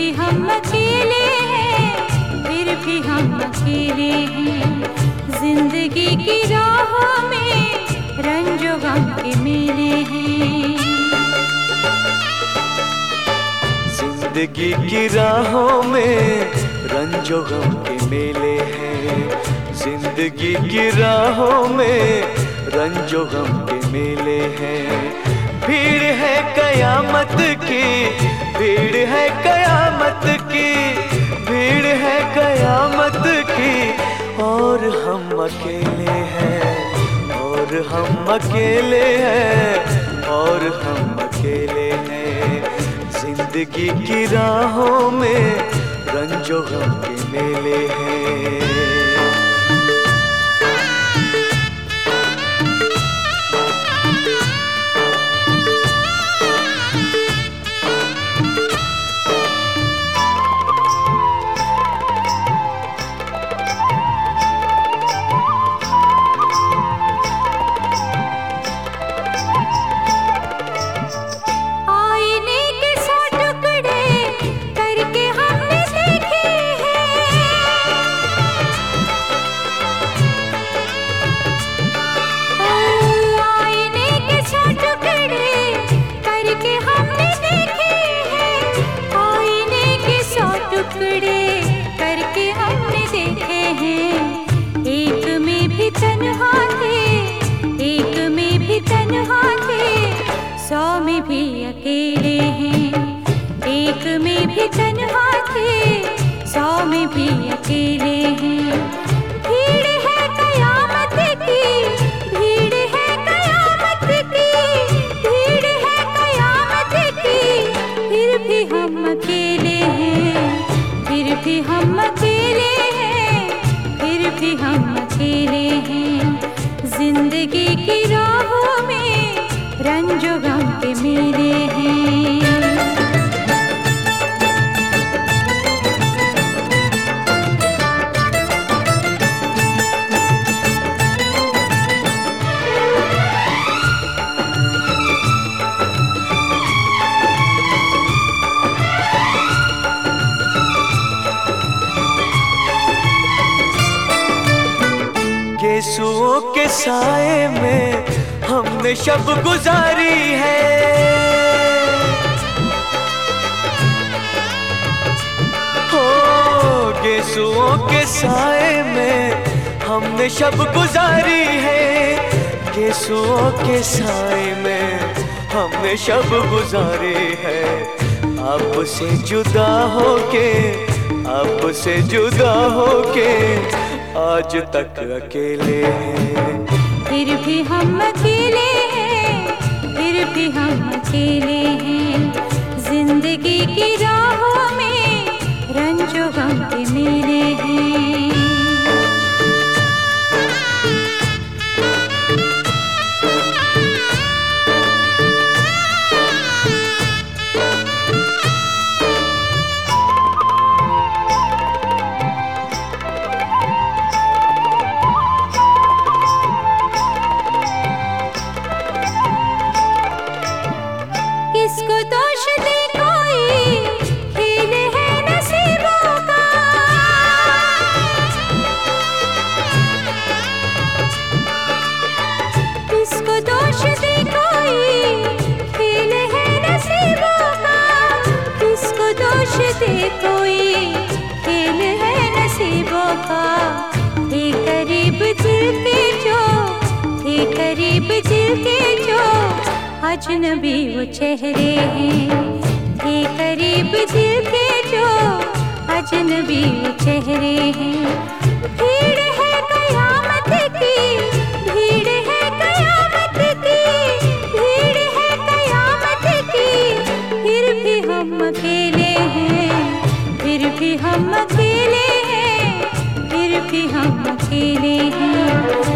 भी हम अकेले हैं, फिर भी हम अकेले हैं। ज़िंदगी की राहों में रंजो गम के मेले हैं। ज़िंदगी की राहों में रंजो गम के मेले हैं। ज़िंदगी की राहों में रंजो गम के मेले हैं। भीड़ है कयामत की, भीड़ है कयामत की, भीड़ है कयामत की, और हम अकेले हैं, और हम अकेले हैं, और हम अकेले हैं। ज़िंदगी की राहों में रंजो गम के मेले हैं। अकेले हैं। भीड़ है कयामत की, भीड़ है कयामत की, भीड़ है कयामत की। फिर भी हम अकेले हैं, फिर भी हम अकेले हैं, फिर भी हम अकेले हैं। ज़िंदगी की राहों में रंजो गम के मेले हैं। केसुओं के साए में हमने शब गुजारी है। हो गेसुओं के साए में हमने शब गुजारी है। गेसुओं के साए में हमने शब गुजारी है। आपसे जुदा होके आपसे जुदा होके आज तक अकेले हैं। फिर भी हम अकेले हैं, फिर भी हम अकेले हैं। ज़िंदगी की राहों में रंजो गम के मेले हैं। अजनबी वो चेहरे हैं। थे करीब दिल के जो अजनबी वो चेहरे हैं। फिर भी हम अकेले हैं, फिर भी हम अकेले हैं, फिर भी हम अकेले हैं।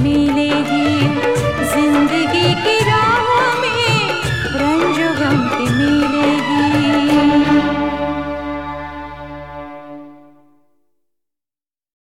मिलेगी